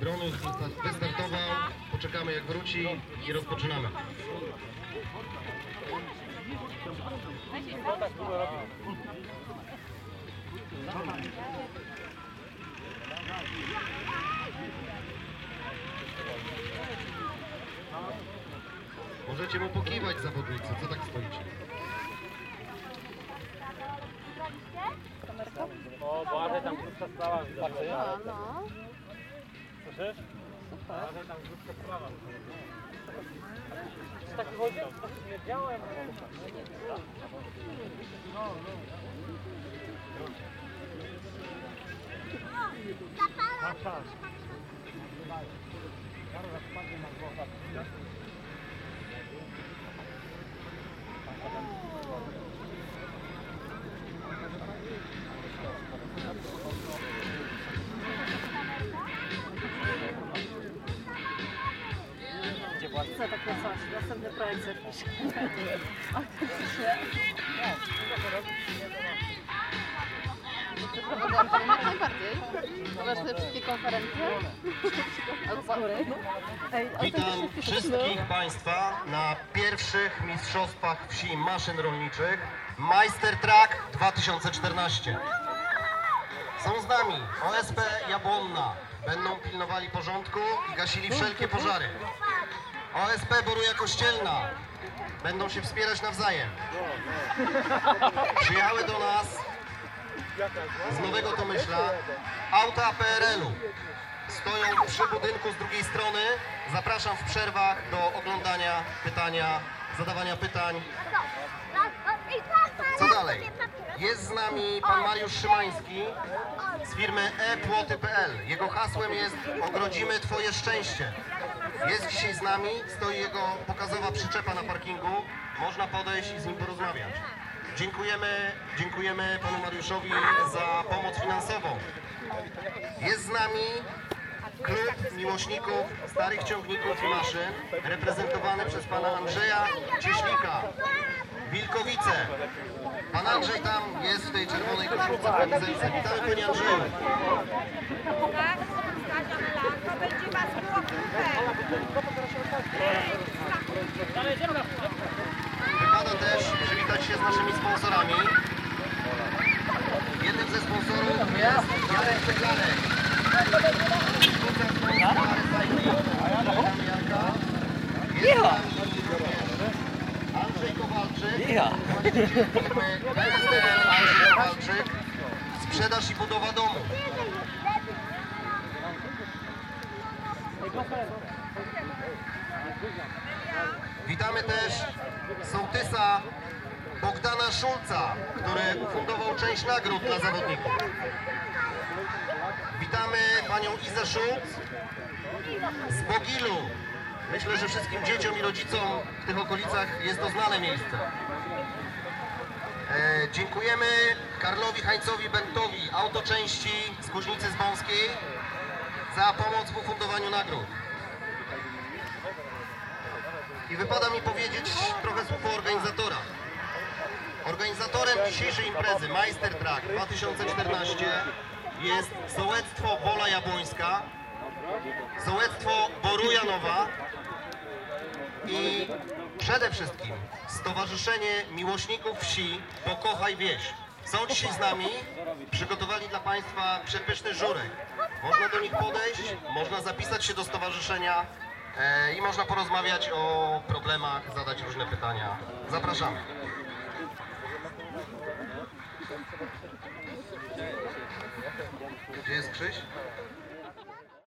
Dronus wystartował, poczekamy jak wróci i rozpoczynamy. Możecie mu pokiwać zawodnicy, co tak stoicie? Krótka sprawa. A, no. Słyszysz? Super. Błażej tam krótka sprawa. Czy tak wychodzi? Tak śmierdziałem. Co Następny projekt zapisz. Autentycznie. Jak najbardziej. Zobacz te wszystkie konferencje. Ej, Witam wszystkich Państwa na pierwszych Mistrzostwach Wsi Maszyn Rolniczych Majster Track 2014. Są z nami OSP Jabłonna. Będą pilnowali porządku i gasili wszelkie pożary. OSP Boruja Kościelna. Będą się wspierać nawzajem. Przyjechały do nas z Nowego Tomyśla auta PRL-u. Stoją przy budynku z drugiej strony. Zapraszam w przerwach do oglądania pytania, zadawania pytań. Co dalej? Jest z nami pan Mariusz Szymański z firmy epłoty.pl. Jego hasłem jest Ogrodzimy Twoje szczęście. Jest dzisiaj z nami, stoi jego pokazowa przyczepa na parkingu. Można podejść i z nim porozmawiać. Dziękujemy, dziękujemy panu Mariuszowi za pomoc finansową. Jest z nami klub miłośników starych ciągników i maszyn, reprezentowany przez pana Andrzeja Cieślika. Wilkowice. Pan Andrzej tam jest w tej czerwonej koszulce. Witamy panie Andrzeju. Tak, Stasią Lanko będzie was było Wypada też przywitać się z naszymi sponsorami. Jednym ze sponsorów jest Jarek Jarka. Jest również Andrzej Kowalczyk. KSDL Andrzej Kowalczyk. Sprzedaż i budowa domu. Witamy też sołtysa Bogdana Szulca, który ufundował część nagród dla zawodników. Witamy panią Izę Szulc z Bogilu. Myślę, że wszystkim dzieciom i rodzicom w tych okolicach jest to znane miejsce. E, dziękujemy Karlowi Hańcowi Bentowi, autoczęści z Kuźnicy z Wąskiej za pomoc w ufundowaniu nagród. I wypada mi powiedzieć trochę słów. Organizatorem dzisiejszej imprezy Majster Track 2014 jest Sołectwo Wola Jabłońska, Sołectwo Borujanowa i przede wszystkim Stowarzyszenie Miłośników Wsi Pokochaj Wieś. Są dzisiaj z nami, przygotowali dla Państwa przepyszny żurek. Można do nich podejść, można zapisać się do stowarzyszenia e, i można porozmawiać o problemach, zadać różne pytania. Zapraszamy. Gdzie jest Krzyś?